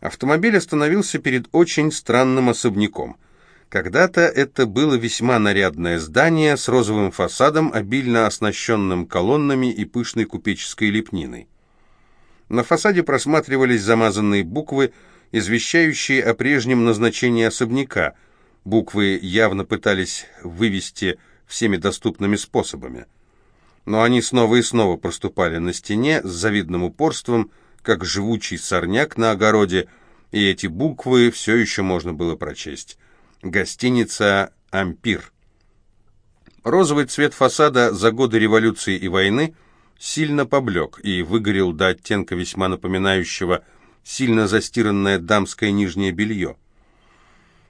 Автомобиль остановился перед очень странным особняком. Когда-то это было весьма нарядное здание с розовым фасадом, обильно оснащенным колоннами и пышной купеческой лепниной. На фасаде просматривались замазанные буквы, извещающие о прежнем назначении особняка. Буквы явно пытались вывести всеми доступными способами. Но они снова и снова проступали на стене с завидным упорством, как живучий сорняк на огороде, и эти буквы все еще можно было прочесть. Гостиница «Ампир». Розовый цвет фасада за годы революции и войны сильно поблек и выгорел до оттенка весьма напоминающего сильно застиранное дамское нижнее белье.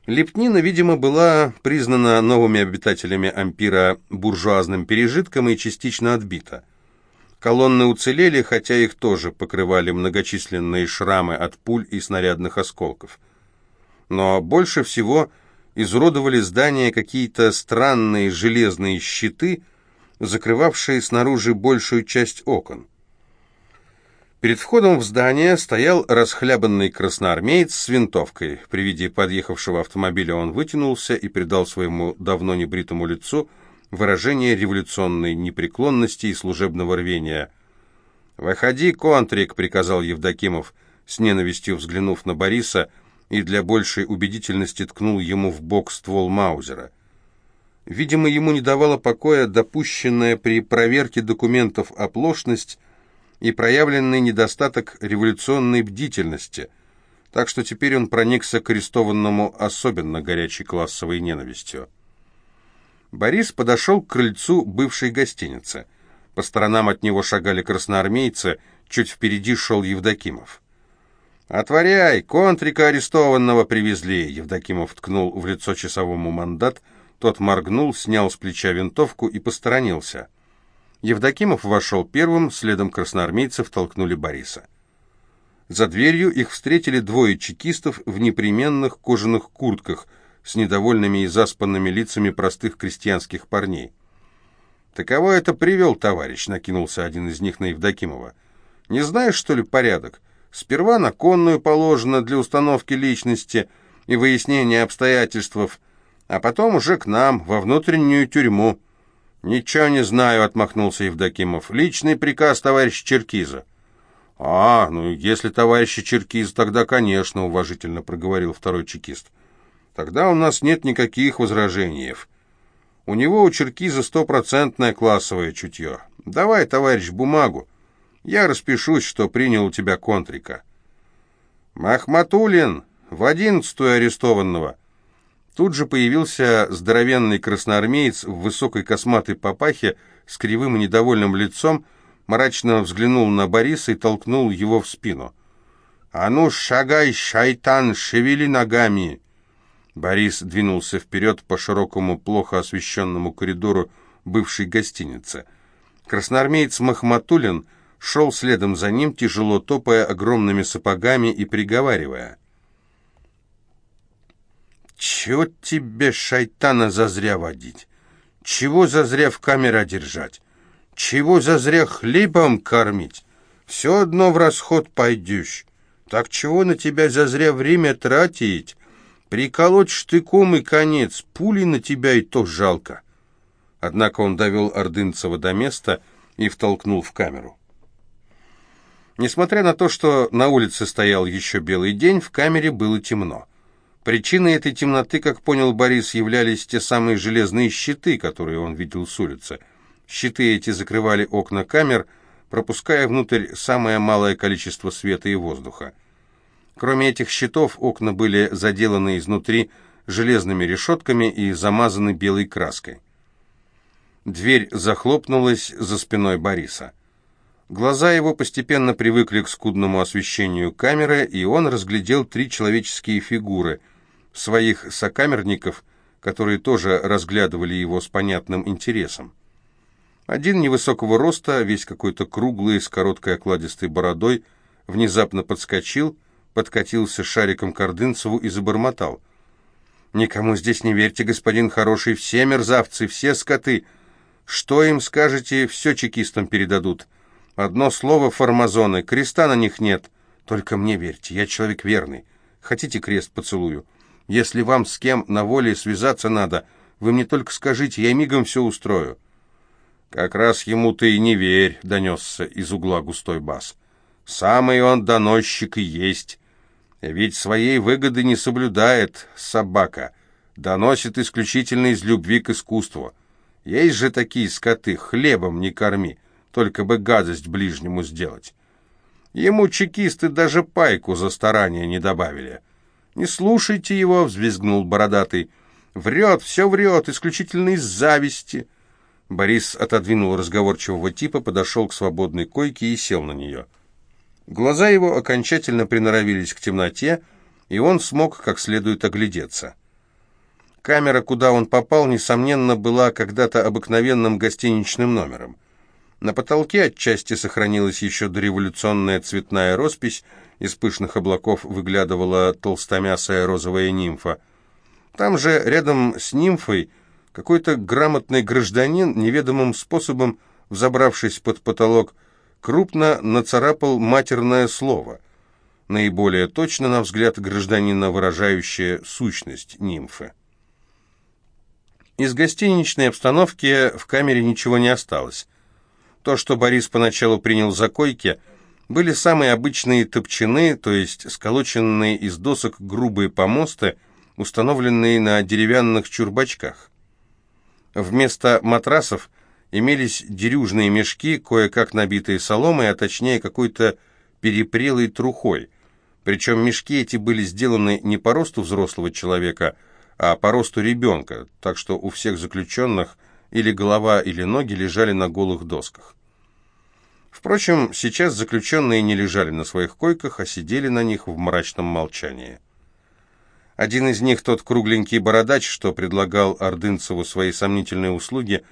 Лепнина, видимо, была признана новыми обитателями ампира буржуазным пережитком и частично отбита. Колонны уцелели, хотя их тоже покрывали многочисленные шрамы от пуль и снарядных осколков. Но больше всего изуродовали здание какие-то странные железные щиты, закрывавшие снаружи большую часть окон. Перед входом в здание стоял расхлябанный красноармеец с винтовкой. При виде подъехавшего автомобиля он вытянулся и придал своему давно небритому лицу выражение революционной непреклонности и служебного рвения. «Выходи, контрик!» — приказал Евдокимов, с ненавистью взглянув на Бориса, и для большей убедительности ткнул ему в бок ствол Маузера. Видимо, ему не давала покоя допущенная при проверке документов оплошность и проявленный недостаток революционной бдительности, так что теперь он проникся к арестованному особенно горячей классовой ненавистью. Борис подошел к крыльцу бывшей гостиницы. По сторонам от него шагали красноармейцы, чуть впереди шел Евдокимов. «Отворяй! Контрика арестованного привезли!» Евдокимов ткнул в лицо часовому мандат. Тот моргнул, снял с плеча винтовку и посторонился. Евдокимов вошел первым, следом красноармейцев толкнули Бориса. За дверью их встретили двое чекистов в непременных кожаных куртках – с недовольными и заспанными лицами простых крестьянских парней. «Ты кого это привел, товарищ?» — накинулся один из них на Евдокимова. «Не знаешь, что ли, порядок? Сперва на конную положено для установки личности и выяснения обстоятельств, а потом уже к нам, во внутреннюю тюрьму». «Ничего не знаю», — отмахнулся Евдокимов. «Личный приказ товарища Черкиза». «А, ну, если товарища Черкиза, тогда, конечно», — уважительно проговорил второй чекист. Тогда у нас нет никаких возражений. У него у Черкиза стопроцентное классовое чутье. Давай, товарищ, бумагу. Я распишусь, что принял у тебя контрика. Махматулин, в одиннадцатую арестованного. Тут же появился здоровенный красноармеец в высокой косматой папахе с кривым и недовольным лицом, мрачно взглянул на Бориса и толкнул его в спину. «А ну, шагай, шайтан, шевели ногами!» Борис двинулся вперед по широкому, плохо освещенному коридору бывшей гостиницы. Красноармеец Махматулин шел следом за ним, тяжело топая огромными сапогами и приговаривая. «Чего тебе, шайтана, зазря водить? Чего зазря в камера держать? Чего зазря хлебом кормить? Все одно в расход пойдешь. Так чего на тебя зазря время тратить?» Приколоть штыком и конец, пули на тебя и то жалко. Однако он довел Ордынцева до места и втолкнул в камеру. Несмотря на то, что на улице стоял еще белый день, в камере было темно. Причиной этой темноты, как понял Борис, являлись те самые железные щиты, которые он видел с улицы. Щиты эти закрывали окна камер, пропуская внутрь самое малое количество света и воздуха. Кроме этих щитов, окна были заделаны изнутри железными решетками и замазаны белой краской. Дверь захлопнулась за спиной Бориса. Глаза его постепенно привыкли к скудному освещению камеры, и он разглядел три человеческие фигуры, своих сокамерников, которые тоже разглядывали его с понятным интересом. Один невысокого роста, весь какой-то круглый, с короткой окладистой бородой, внезапно подскочил — подкатился шариком к Ордынцеву и забормотал. «Никому здесь не верьте, господин хороший, все мерзавцы, все скоты. Что им скажете, все чекистам передадут. Одно слово формазоны, креста на них нет. Только мне верьте, я человек верный. Хотите крест поцелую? Если вам с кем на воле связаться надо, вы мне только скажите, я мигом все устрою». «Как раз ему ты и не верь», — донесся из угла густой бас. «Самый он доносчик и есть. Ведь своей выгоды не соблюдает собака, доносит исключительно из любви к искусству. Есть же такие скоты, хлебом не корми, только бы гадость ближнему сделать. Ему чекисты даже пайку за старание не добавили. «Не слушайте его», — взвизгнул бородатый. «Врет, все врет, исключительно из зависти». Борис отодвинул разговорчивого типа, подошел к свободной койке и сел на нее. Глаза его окончательно приноровились к темноте, и он смог как следует оглядеться. Камера, куда он попал, несомненно, была когда-то обыкновенным гостиничным номером. На потолке отчасти сохранилась еще дореволюционная цветная роспись, из пышных облаков выглядывала толстомясая розовая нимфа. Там же, рядом с нимфой, какой-то грамотный гражданин, неведомым способом, взобравшись под потолок, крупно нацарапал матерное слово, наиболее точно, на взгляд гражданина, выражающее сущность нимфы. Из гостиничной обстановки в камере ничего не осталось. То, что Борис поначалу принял за койки, были самые обычные топчаны, то есть сколоченные из досок грубые помосты, установленные на деревянных чурбачках. Вместо матрасов имелись дерюжные мешки, кое-как набитые соломой, а точнее какой-то перепрелой трухой. Причем мешки эти были сделаны не по росту взрослого человека, а по росту ребенка, так что у всех заключенных или голова, или ноги лежали на голых досках. Впрочем, сейчас заключенные не лежали на своих койках, а сидели на них в мрачном молчании. Один из них, тот кругленький бородач, что предлагал Ордынцеву свои сомнительные услуги,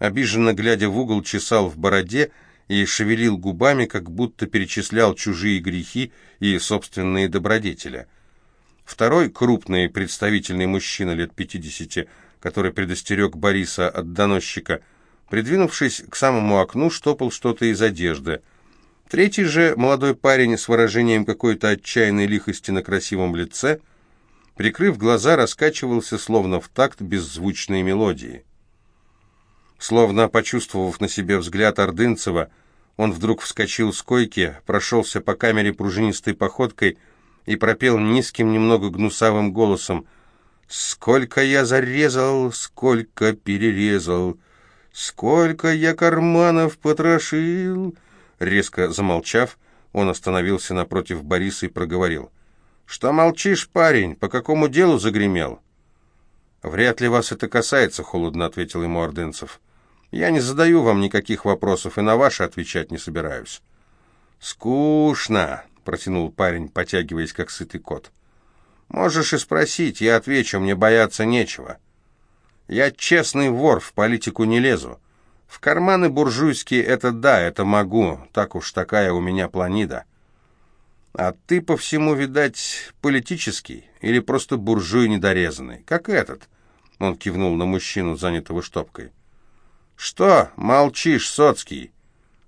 обиженно глядя в угол, чесал в бороде и шевелил губами, как будто перечислял чужие грехи и собственные добродетели – Второй крупный представительный мужчина лет пятидесяти, который предостерег Бориса от доносчика, придвинувшись к самому окну, штопал что-то из одежды. Третий же, молодой парень с выражением какой-то отчаянной лихости на красивом лице, прикрыв глаза, раскачивался, словно в такт беззвучной мелодии. Словно почувствовав на себе взгляд Ордынцева, он вдруг вскочил с койки, прошелся по камере пружинистой походкой, и пропел низким, немного гнусавым голосом «Сколько я зарезал, сколько перерезал, сколько я карманов потрошил!» Резко замолчав, он остановился напротив Бориса и проговорил «Что молчишь, парень? По какому делу загремел?» «Вряд ли вас это касается», — холодно ответил ему Ордынцев. «Я не задаю вам никаких вопросов и на ваши отвечать не собираюсь». «Скучно», — протянул парень, потягиваясь, как сытый кот. «Можешь и спросить, я отвечу, мне бояться нечего. Я честный вор, в политику не лезу. В карманы буржуйские — это да, это могу, так уж такая у меня планида. А ты по всему, видать, политический или просто буржуй недорезанный, как этот». Он кивнул на мужчину, занятого штопкой. «Что, молчишь, Соцкий?»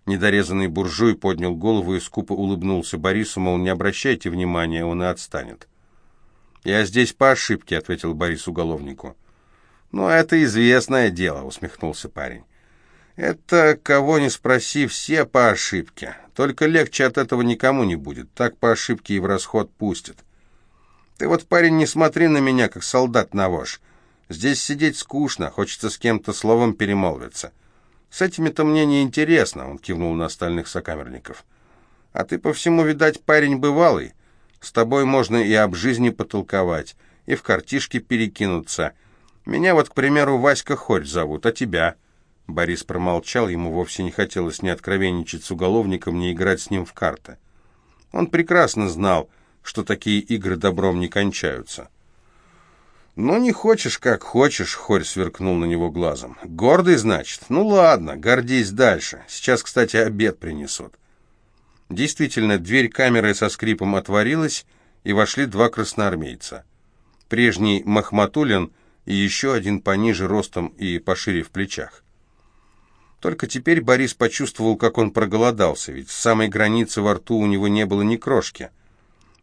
Недорезанный буржуй поднял голову и скупо улыбнулся Борису, мол, не обращайте внимания, он и отстанет. «Я здесь по ошибке», — ответил Борис уголовнику. «Ну, это известное дело», — усмехнулся парень. «Это, кого не спроси, все по ошибке. Только легче от этого никому не будет. Так по ошибке и в расход пустят. Ты вот, парень, не смотри на меня, как солдат на вож. Здесь сидеть скучно, хочется с кем-то словом перемолвиться. «С этими-то мне не интересно», — он кивнул на остальных сокамерников. «А ты по всему, видать, парень бывалый. С тобой можно и об жизни потолковать, и в картишки перекинуться. Меня вот, к примеру, Васька Хорь зовут, а тебя?» Борис промолчал, ему вовсе не хотелось ни откровенничать с уголовником, ни играть с ним в карты. Он прекрасно знал, что такие игры добром не кончаются. «Ну, не хочешь, как хочешь», — Хорь сверкнул на него глазом. «Гордый, значит? Ну ладно, гордись дальше. Сейчас, кстати, обед принесут». Действительно, дверь камеры со скрипом отворилась, и вошли два красноармейца. Прежний Махматулин и еще один пониже ростом и пошире в плечах. Только теперь Борис почувствовал, как он проголодался, ведь с самой границы во рту у него не было ни крошки.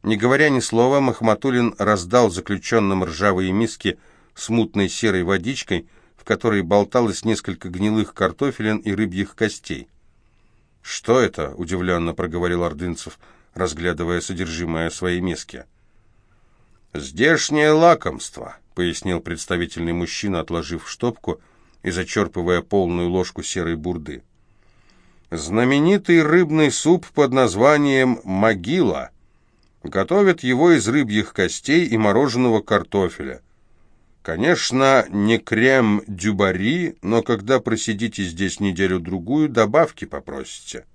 Не говоря ни слова, Махматулин раздал заключенным ржавые миски с мутной серой водичкой, в которой болталось несколько гнилых картофелин и рыбьих костей. «Что это?» — удивленно проговорил Ордынцев, разглядывая содержимое своей миски. «Здешнее лакомство», — пояснил представительный мужчина, отложив штопку и зачерпывая полную ложку серой бурды. «Знаменитый рыбный суп под названием «могила». Готовят его из рыбьих костей и мороженого картофеля. Конечно, не крем дюбари, но когда просидите здесь неделю-другую, добавки попросите.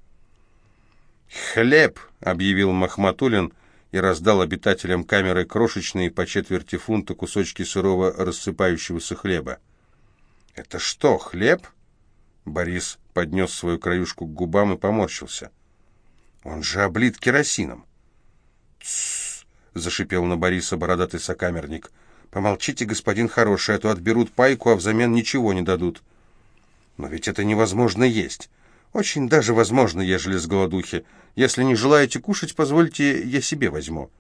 «Хлеб!» — объявил Махматулин и раздал обитателям камеры крошечные по четверти фунта кусочки сырого рассыпающегося хлеба. «Это что, хлеб?» Борис поднес свою краюшку к губам и поморщился. «Он же облит керосином». «Тссс!» — зашипел на Бориса бородатый сокамерник. «Помолчите, господин хороший, а то отберут пайку, а взамен ничего не дадут». «Но ведь это невозможно есть. Очень даже возможно, ежели с голодухи. Если не желаете кушать, позвольте, я себе возьму».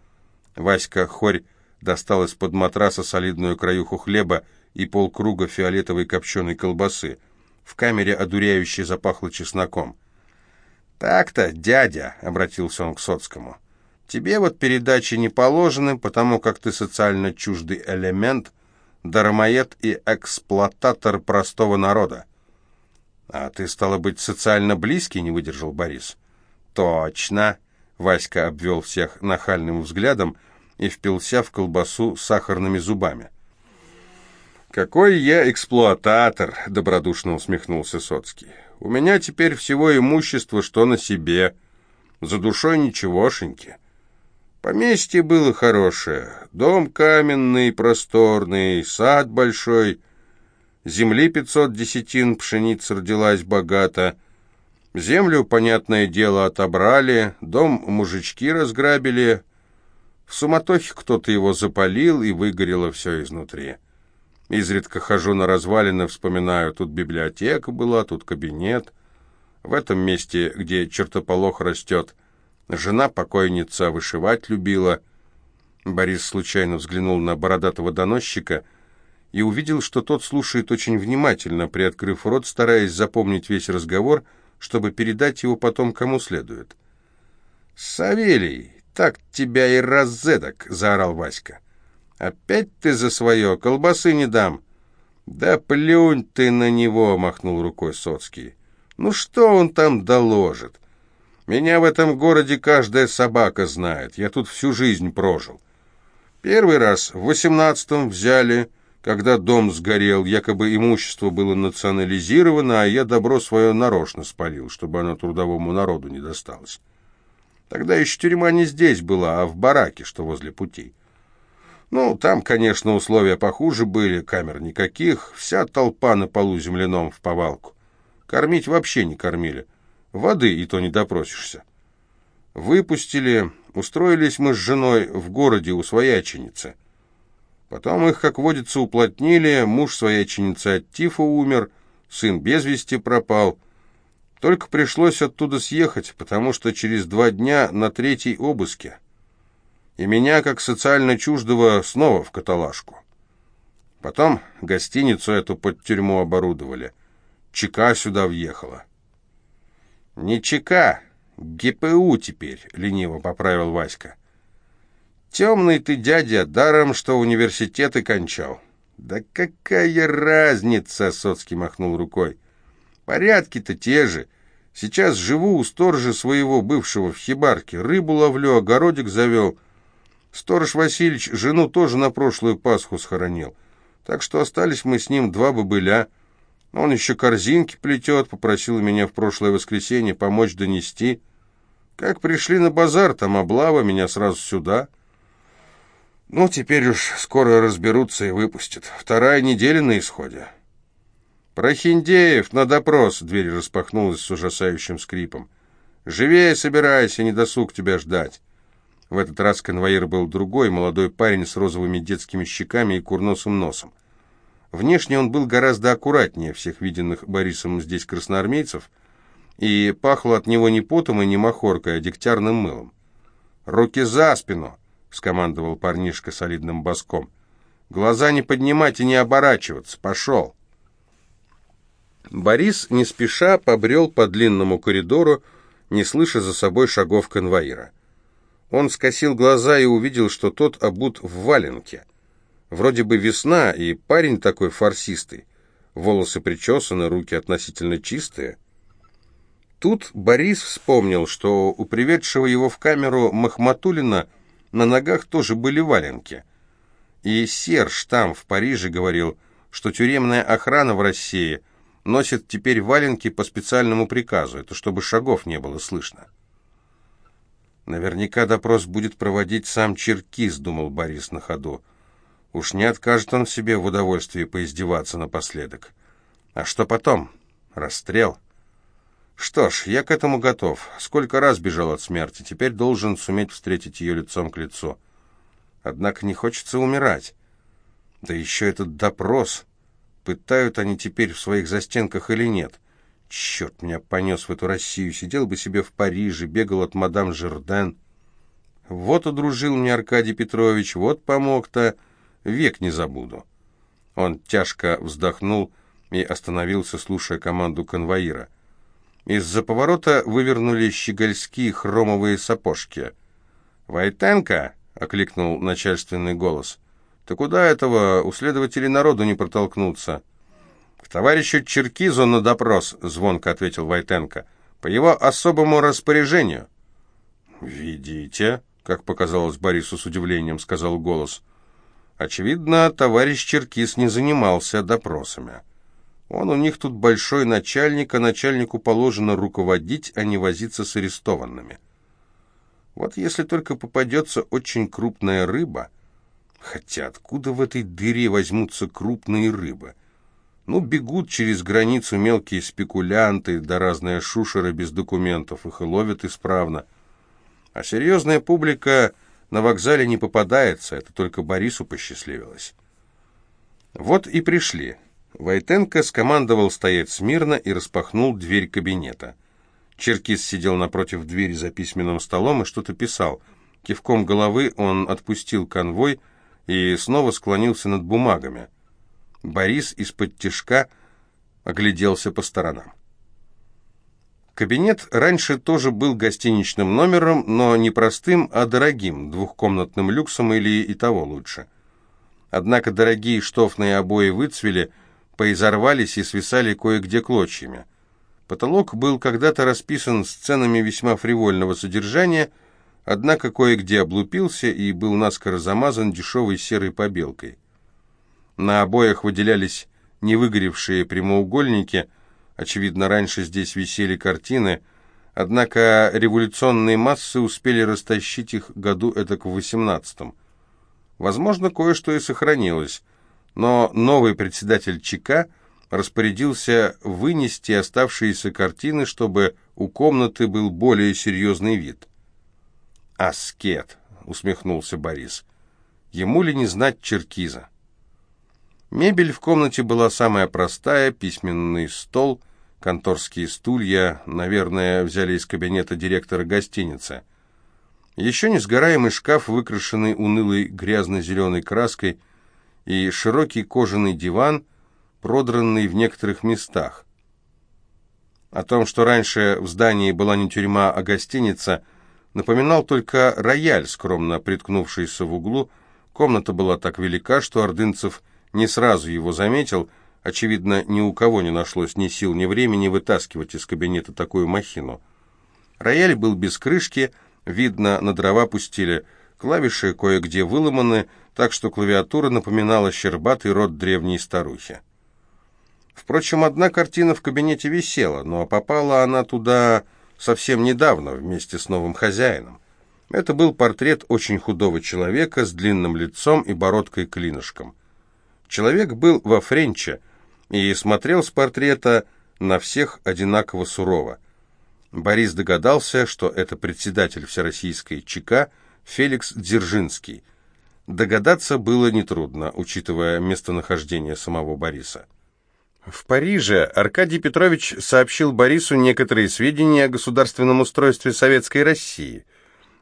Васька Хорь достал из-под матраса солидную краюху хлеба и полкруга фиолетовой копченой колбасы. В камере одуряюще запахло чесноком. «Так-то, дядя», — обратился он к Соцкому, — «тебе вот передачи не положены, потому как ты социально чуждый элемент, дармоед и эксплуататор простого народа». «А ты, стало быть, социально близкий?» — не выдержал Борис. «Точно!» — Васька обвел всех нахальным взглядом и впился в колбасу сахарными зубами. «Какой я эксплуататор!» — добродушно усмехнулся Соцкий. «У меня теперь всего имущество, что на себе. За душой ничегошеньки. Поместье было хорошее, дом каменный, просторный, сад большой, земли пятьсот десятин, пшеница родилась богато. Землю, понятное дело, отобрали, дом мужички разграбили. В суматохе кто-то его запалил, и выгорело все изнутри». Изредка хожу на развалины, вспоминаю, тут библиотека была, тут кабинет. В этом месте, где чертополох растет, жена покойница вышивать любила. Борис случайно взглянул на бородатого доносчика и увидел, что тот слушает очень внимательно, приоткрыв рот, стараясь запомнить весь разговор, чтобы передать его потом кому следует. «Савелий, так тебя и раззедок!» — заорал Васька. «Опять ты за свое, колбасы не дам». «Да плюнь ты на него!» — махнул рукой Соцкий. «Ну что он там доложит? Меня в этом городе каждая собака знает. Я тут всю жизнь прожил. Первый раз в восемнадцатом взяли, когда дом сгорел, якобы имущество было национализировано, а я добро свое нарочно спалил, чтобы оно трудовому народу не досталось. Тогда еще тюрьма не здесь была, а в бараке, что возле путей. Ну, там, конечно, условия похуже были, камер никаких, вся толпа на полу земляном в повалку. Кормить вообще не кормили. Воды и то не допросишься. Выпустили, устроились мы с женой в городе у свояченицы. Потом их, как водится, уплотнили, муж свояченицы от тифа умер, сын без вести пропал. Только пришлось оттуда съехать, потому что через два дня на третий обыске и меня, как социально чуждого, снова в каталажку. Потом гостиницу эту под тюрьму оборудовали. ЧК сюда въехала. «Не ЧК, ГПУ теперь», — лениво поправил Васька. «Темный ты, дядя, даром, что университеты кончал». «Да какая разница?» — Соцкий махнул рукой. «Порядки-то те же. Сейчас живу у сторожа своего бывшего в хибарке. Рыбу ловлю, огородик завел. Сторож Васильевич жену тоже на прошлую Пасху схоронил. Так что остались мы с ним два бобыля. Он еще корзинки плетет, попросил меня в прошлое воскресенье помочь донести. Как пришли на базар, там облава, меня сразу сюда. Ну, теперь уж скоро разберутся и выпустят. Вторая неделя на исходе. «Прохиндеев, на допрос!» — дверь распахнулась с ужасающим скрипом. «Живее собирайся, не досуг тебя ждать!» В этот раз конвоир был другой, молодой парень с розовыми детскими щеками и курносым носом. Внешне он был гораздо аккуратнее всех виденных Борисом здесь красноармейцев, и пахло от него не потом и не махоркой, а дегтярным мылом. «Руки за спину!» — скомандовал парнишка солидным боском. «Глаза не поднимать и не оборачиваться. Пошел!» Борис не спеша побрел по длинному коридору, не слыша за собой шагов конвоира. Он скосил глаза и увидел, что тот обут в валенке. Вроде бы весна, и парень такой фарсистый. Волосы причесаны, руки относительно чистые. Тут Борис вспомнил, что у приведшего его в камеру Махматулина на ногах тоже были валенки. И Серж там, в Париже, говорил, что тюремная охрана в России – носит теперь валенки по специальному приказу, это чтобы шагов не было слышно. Наверняка допрос будет проводить сам Черкис, думал Борис на ходу. Уж не откажет он себе в удовольствии поиздеваться напоследок. А что потом? Расстрел? Что ж, я к этому готов. Сколько раз бежал от смерти, теперь должен суметь встретить ее лицом к лицу. Однако не хочется умирать. Да еще этот допрос... Пытают они теперь в своих застенках или нет? Черт, меня понес в эту Россию. Сидел бы себе в Париже, бегал от мадам Жерден. Вот удружил мне Аркадий Петрович, вот помог-то. Век не забуду. Он тяжко вздохнул и остановился, слушая команду конвоира. Из-за поворота вывернули щегольские хромовые сапожки. «Войтенко!» — окликнул начальственный голос. «Ты куда этого? У следователей народу не протолкнуться». «К товарищу Черкизу на допрос», — звонко ответил Войтенко. «По его особому распоряжению». «Видите», — как показалось Борису с удивлением, сказал голос. «Очевидно, товарищ Черкиз не занимался допросами. Он у них тут большой начальник, а начальнику положено руководить, а не возиться с арестованными. Вот если только попадется очень крупная рыба, Хотя откуда в этой дыре возьмутся крупные рыбы? Ну, бегут через границу мелкие спекулянты, да разные шушеры без документов, их и ловят исправно. А серьезная публика на вокзале не попадается, это только Борису посчастливилось. Вот и пришли. Войтенко скомандовал стоять смирно и распахнул дверь кабинета. Черкис сидел напротив двери за письменным столом и что-то писал. Кивком головы он отпустил конвой, и снова склонился над бумагами. Борис из-под тишка огляделся по сторонам. Кабинет раньше тоже был гостиничным номером, но не простым, а дорогим, двухкомнатным люксом или и того лучше. Однако дорогие штофные обои выцвели, поизорвались и свисали кое-где клочьями. Потолок был когда-то расписан сценами весьма фривольного содержания – однако кое-где облупился и был наскоро замазан дешевой серой побелкой. На обоях выделялись невыгоревшие прямоугольники, очевидно, раньше здесь висели картины, однако революционные массы успели растащить их году этак в восемнадцатом. Возможно, кое-что и сохранилось, но новый председатель ЧК распорядился вынести оставшиеся картины, чтобы у комнаты был более серьезный вид. «Аскет», — усмехнулся Борис. «Ему ли не знать черкиза?» Мебель в комнате была самая простая, письменный стол, конторские стулья, наверное, взяли из кабинета директора гостиницы. Еще несгораемый шкаф, выкрашенный унылой грязно-зеленой краской, и широкий кожаный диван, продранный в некоторых местах. О том, что раньше в здании была не тюрьма, а гостиница – напоминал только рояль, скромно приткнувшийся в углу. Комната была так велика, что Ордынцев не сразу его заметил. Очевидно, ни у кого не нашлось ни сил, ни времени вытаскивать из кабинета такую махину. Рояль был без крышки, видно, на дрова пустили. Клавиши кое-где выломаны, так что клавиатура напоминала щербатый рот древней старухи. Впрочем, одна картина в кабинете висела, но попала она туда совсем недавно вместе с новым хозяином. Это был портрет очень худого человека с длинным лицом и бородкой-клинышком. Человек был во френче и смотрел с портрета на всех одинаково сурово. Борис догадался, что это председатель Всероссийской ЧК Феликс Дзержинский. Догадаться было нетрудно, учитывая местонахождение самого Бориса. В Париже Аркадий Петрович сообщил Борису некоторые сведения о государственном устройстве Советской России.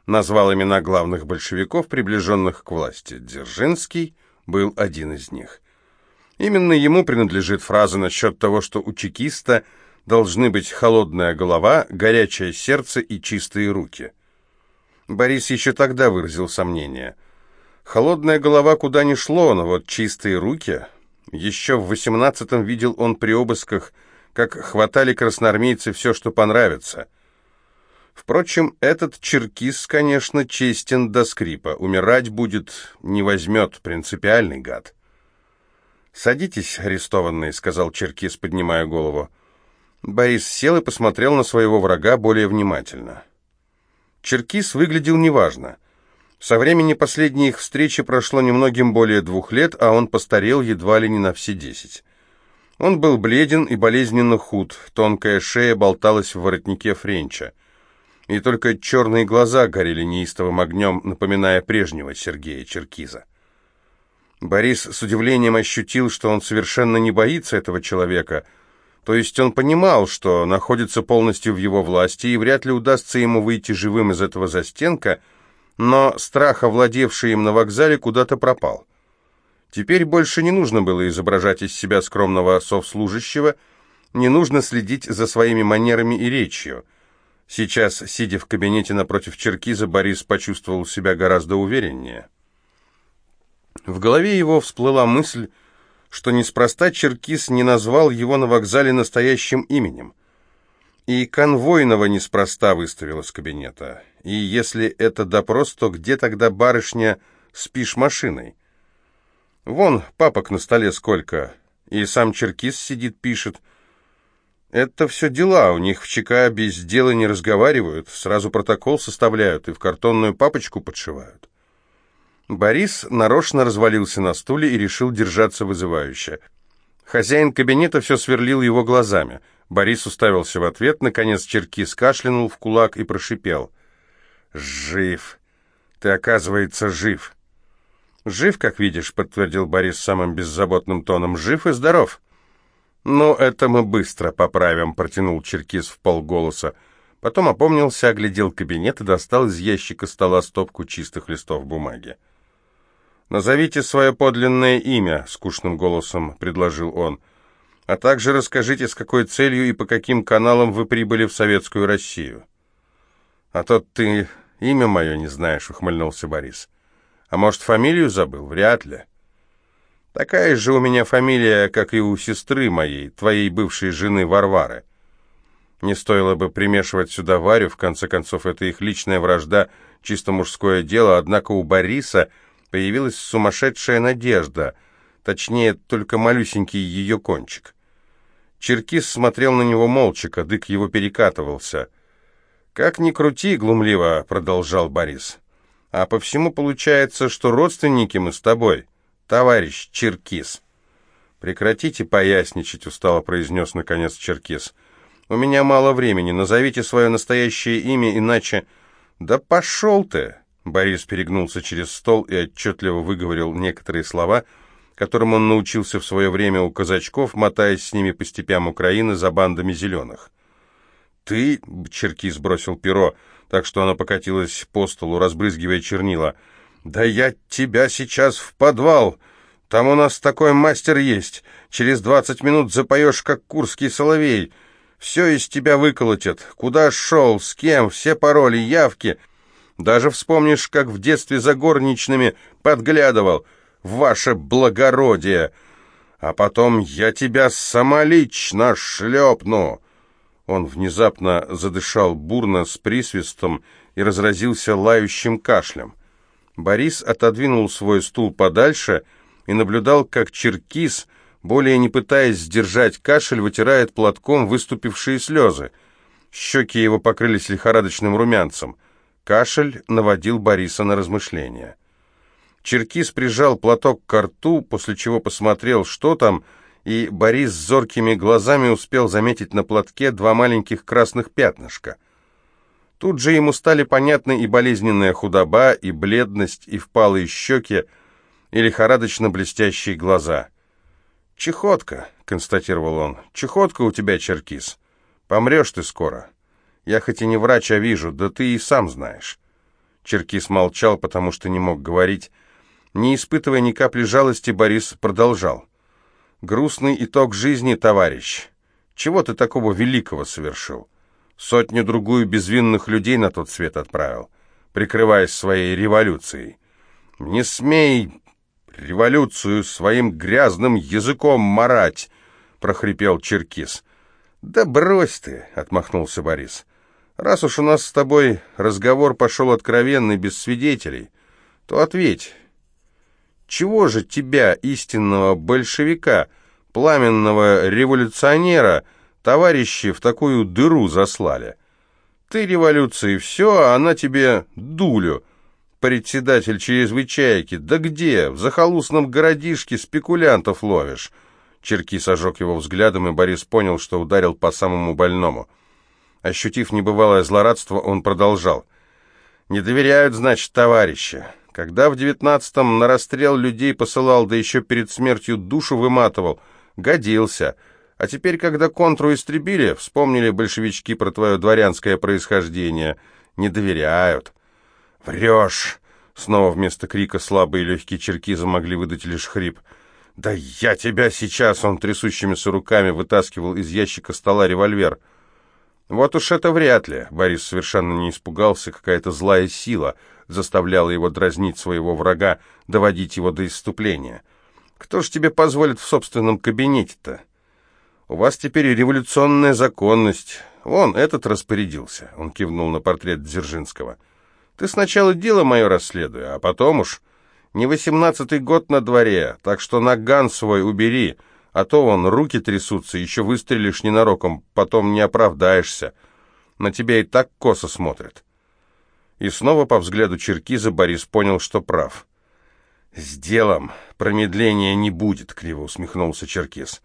Назвал имена главных большевиков, приближенных к власти. Дзержинский был один из них. Именно ему принадлежит фраза насчет того, что у чекиста должны быть холодная голова, горячее сердце и чистые руки. Борис еще тогда выразил сомнение. Холодная голова куда ни шло, но вот чистые руки еще в восемнадцатом видел он при обысках, как хватали красноармейцы все, что понравится. Впрочем, этот черкис, конечно, честен до скрипа. Умирать будет, не возьмет, принципиальный гад. «Садитесь, арестованный», — сказал черкис, поднимая голову. Борис сел и посмотрел на своего врага более внимательно. Черкис выглядел неважно. Со времени последней их встречи прошло немногим более двух лет, а он постарел едва ли не на все десять. Он был бледен и болезненно худ, тонкая шея болталась в воротнике Френча. И только черные глаза горели неистовым огнем, напоминая прежнего Сергея Черкиза. Борис с удивлением ощутил, что он совершенно не боится этого человека, то есть он понимал, что находится полностью в его власти, и вряд ли удастся ему выйти живым из этого застенка — но страх, овладевший им на вокзале, куда-то пропал. Теперь больше не нужно было изображать из себя скромного совслужащего, не нужно следить за своими манерами и речью. Сейчас, сидя в кабинете напротив Черкиза, Борис почувствовал себя гораздо увереннее. В голове его всплыла мысль, что неспроста Черкиз не назвал его на вокзале настоящим именем. И конвойного неспроста выставил из кабинета. И если это допрос, то где тогда, барышня, спишь машиной? Вон, папок на столе сколько. И сам Черкис сидит, пишет. Это все дела, у них в ЧК без дела не разговаривают, сразу протокол составляют и в картонную папочку подшивают. Борис нарочно развалился на стуле и решил держаться вызывающе. Хозяин кабинета все сверлил его глазами — Борис уставился в ответ, наконец Черкис кашлянул в кулак и прошипел. «Жив! Ты, оказывается, жив!» «Жив, как видишь», — подтвердил Борис самым беззаботным тоном. «Жив и здоров». «Ну, это мы быстро поправим», — протянул Черкис в полголоса. Потом опомнился, оглядел кабинет и достал из ящика стола стопку чистых листов бумаги. «Назовите свое подлинное имя», — скучным голосом предложил он. — а также расскажите, с какой целью и по каким каналам вы прибыли в Советскую Россию». «А то ты имя мое не знаешь», — ухмыльнулся Борис. «А может, фамилию забыл? Вряд ли». «Такая же у меня фамилия, как и у сестры моей, твоей бывшей жены Варвары». Не стоило бы примешивать сюда Варю, в конце концов, это их личная вражда, чисто мужское дело, однако у Бориса появилась сумасшедшая надежда — точнее, только малюсенький ее кончик. Черкис смотрел на него молча, кадык его перекатывался. «Как ни крути, глумливо», — продолжал Борис. «А по всему получается, что родственники мы с тобой, товарищ Черкис». «Прекратите поясничать», — устало произнес наконец Черкис. «У меня мало времени, назовите свое настоящее имя, иначе...» «Да пошел ты!» Борис перегнулся через стол и отчетливо выговорил некоторые слова — которым он научился в свое время у казачков, мотаясь с ними по степям Украины за бандами зеленых. «Ты...» — Черки сбросил перо, так что оно покатилось по столу, разбрызгивая чернила. «Да я тебя сейчас в подвал! Там у нас такой мастер есть. Через двадцать минут запоешь, как курский соловей. Все из тебя выколотят. Куда шел, с кем, все пароли, явки. Даже вспомнишь, как в детстве за горничными подглядывал» ваше благородие, а потом я тебя самолично шлепну!» Он внезапно задышал бурно с присвистом и разразился лающим кашлем. Борис отодвинул свой стул подальше и наблюдал, как черкис, более не пытаясь сдержать кашель, вытирает платком выступившие слезы. Щеки его покрылись лихорадочным румянцем. Кашель наводил Бориса на размышления. Черкис прижал платок к рту, после чего посмотрел, что там, и Борис с зоркими глазами успел заметить на платке два маленьких красных пятнышка. Тут же ему стали понятны и болезненная худоба, и бледность, и впалые щеки, и лихорадочно блестящие глаза. «Чехотка», — констатировал он, — «чехотка у тебя, Черкис. Помрешь ты скоро. Я хоть и не врач, а вижу, да ты и сам знаешь». Черкис молчал, потому что не мог говорить. Не испытывая ни капли жалости, Борис продолжал. «Грустный итог жизни, товарищ. Чего ты такого великого совершил? Сотню-другую безвинных людей на тот свет отправил, прикрываясь своей революцией. Не смей революцию своим грязным языком марать!» — прохрипел Черкис. «Да брось ты!» — отмахнулся Борис. «Раз уж у нас с тобой разговор пошел откровенный, без свидетелей, то ответь, чего же тебя, истинного большевика, пламенного революционера, товарищи в такую дыру заслали? Ты революции все, а она тебе дулю» председатель чрезвычайки. Да где? В захолустном городишке спекулянтов ловишь. Черки сожег его взглядом, и Борис понял, что ударил по самому больному. Ощутив небывалое злорадство, он продолжал. «Не доверяют, значит, товарищи. Когда в девятнадцатом на расстрел людей посылал, да еще перед смертью душу выматывал, годился. А теперь, когда контру истребили, вспомнили большевички про твое дворянское происхождение. Не доверяют». «Врешь!» Снова вместо крика слабые легкие черкизы могли выдать лишь хрип. «Да я тебя сейчас!» Он трясущимися руками вытаскивал из ящика стола револьвер. «Вот уж это вряд ли!» Борис совершенно не испугался. Какая-то злая сила заставляла его дразнить своего врага, доводить его до исступления. «Кто ж тебе позволит в собственном кабинете-то?» «У вас теперь революционная законность. Вон, этот распорядился». Он кивнул на портрет Дзержинского. Ты сначала дело мое расследуй, а потом уж... Не восемнадцатый год на дворе, так что наган свой убери, а то вон руки трясутся, еще выстрелишь ненароком, потом не оправдаешься. На тебя и так косо смотрят». И снова по взгляду Черкиза Борис понял, что прав. «С делом промедления не будет», — криво усмехнулся Черкиз.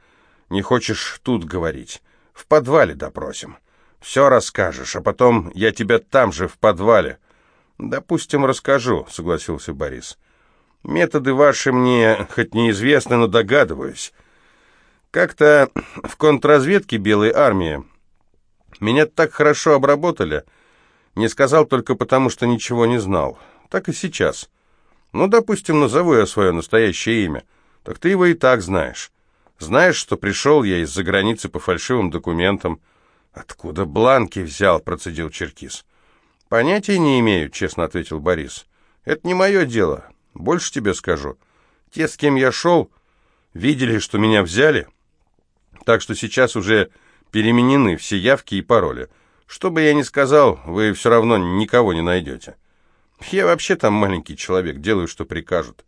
«Не хочешь тут говорить? В подвале допросим. Все расскажешь, а потом я тебя там же, в подвале». «Допустим, расскажу», — согласился Борис. «Методы ваши мне хоть неизвестны, но догадываюсь. Как-то в контрразведке Белой армии меня так хорошо обработали. Не сказал только потому, что ничего не знал. Так и сейчас. Ну, допустим, назову я свое настоящее имя. Так ты его и так знаешь. Знаешь, что пришел я из-за границы по фальшивым документам. Откуда бланки взял, процедил Черкис. «Понятия не имею», — честно ответил Борис. «Это не мое дело. Больше тебе скажу. Те, с кем я шел, видели, что меня взяли, так что сейчас уже переменены все явки и пароли. Что бы я ни сказал, вы все равно никого не найдете. Я вообще там маленький человек, делаю, что прикажут».